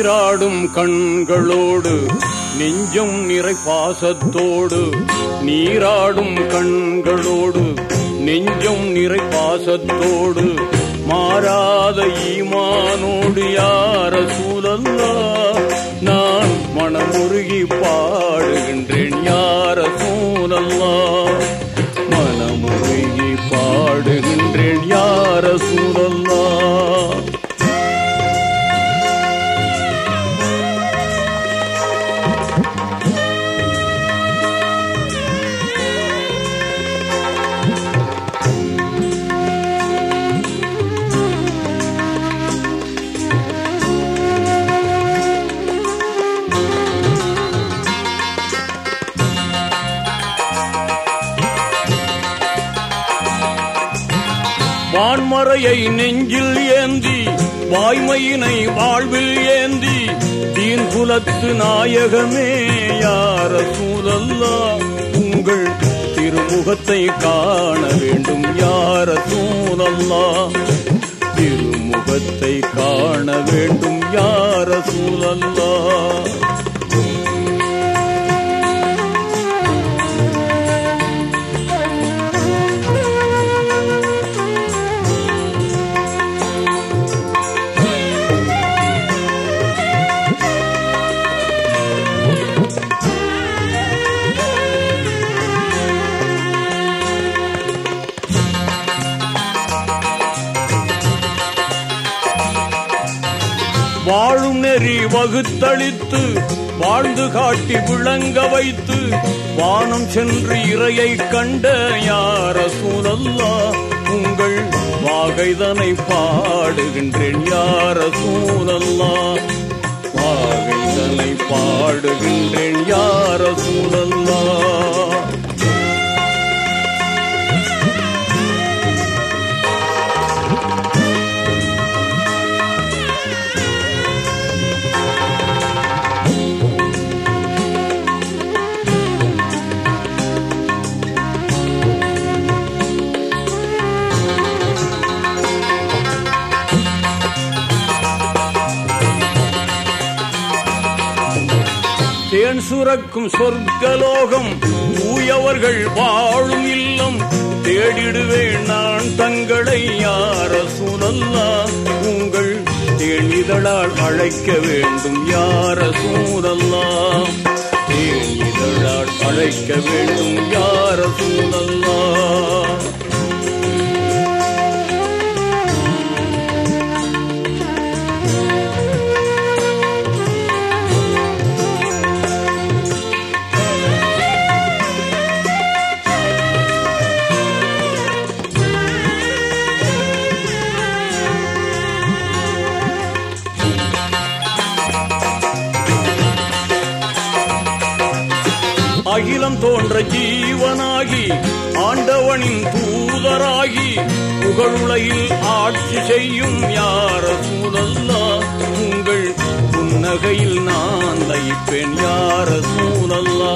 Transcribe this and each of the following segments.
நீராடும் கண்களோடு நெஞ்சும் நிறை பாசத்தோடு நீராடும் கண்களோடு நெஞ்சும் நிறை பாசத்தோடு மாறாத ஈமானோடு யார சூழல்லா? நான் மனமுருகி பாடுகின்றேன் யார சூழல்லா? மனமுருகி பாடுகின்றேன் யார சூழல்லா? வான்மறையை நெஞ்சில் ஏந்தி வாய்மையினை வாழ்வில் ஏந்தி தீன் குலத்து நாயகமே யார சூழல்லா உங்கள் திருமுகத்தை காண வேண்டும் யார சூழல்லா திருமுகத்தை காண வேண்டும் யார சூழல்லா வாழும் நெறி வகுத்தளித்து வாழ்ந்து காட்டி விளங்க வைத்து வானம் சென்று இறையை கண்ட யார சூழல்லா உங்கள் வாகைதனை பாடுகின்றேன் யார சூழல்லா வாகைதனை பாடுகின்றேன் யார சூழல்லா தேன் சுரக்கும் சொர்க்கலோகம் தூயவர்கள் வாழும் இல்லம். தேடிடுவேன் நான் தங்களை யார சூழல்லா உங்கள் தேனிதழால் அழைக்க வேண்டும் யார சூழல்லா தேனிதழால் அழைக்க வேண்டும் யார அகிலம் தோன்ற ஜீவனாகி ஆண்டவனின் தூதராகி புகழுலையில் ஆட்சி செய்யும் யார சூழல்லா? உங்கள் புன்னகையில் நான் லயிப்பேன் யார சூழல்லா?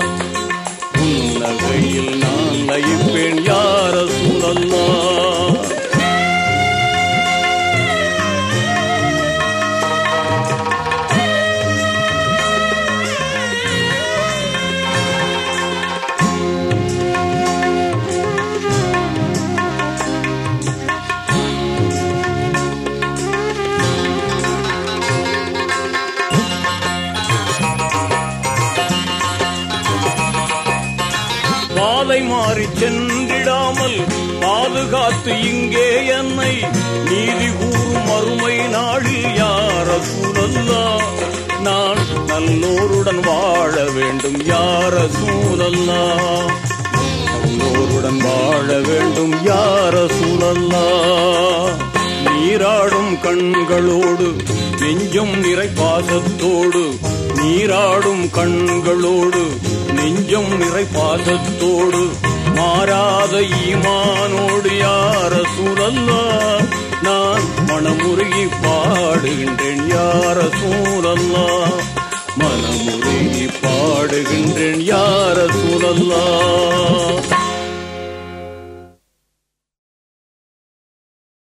புன்னகையில் நான் லயிப்பேன் மாறி சென்றிடாமல் பாதுகாத்து இங்கே என்னை நீதி கூறும் மறுமை நாளில் யார சூழல்லா? நான் நல்லோருடன் வாழ வேண்டும் யார சூழல்லா? நல்லோருடன் வாழ வேண்டும் யார சூழல்லா? நீராடும் கண்களோடு நெஞ்சம் நிறை பாசத்தோடு நீராடும் கண்களோடு நெஞ்சம் நிறை பாசத்தோடு மாறாத ஈமானோடு யார சூழல்லா? நான் மனமுருகி பாடுகின்றேன் யார சூழல்லா? மனமுருகி பாடுகின்றேன் யார சூழல்லா?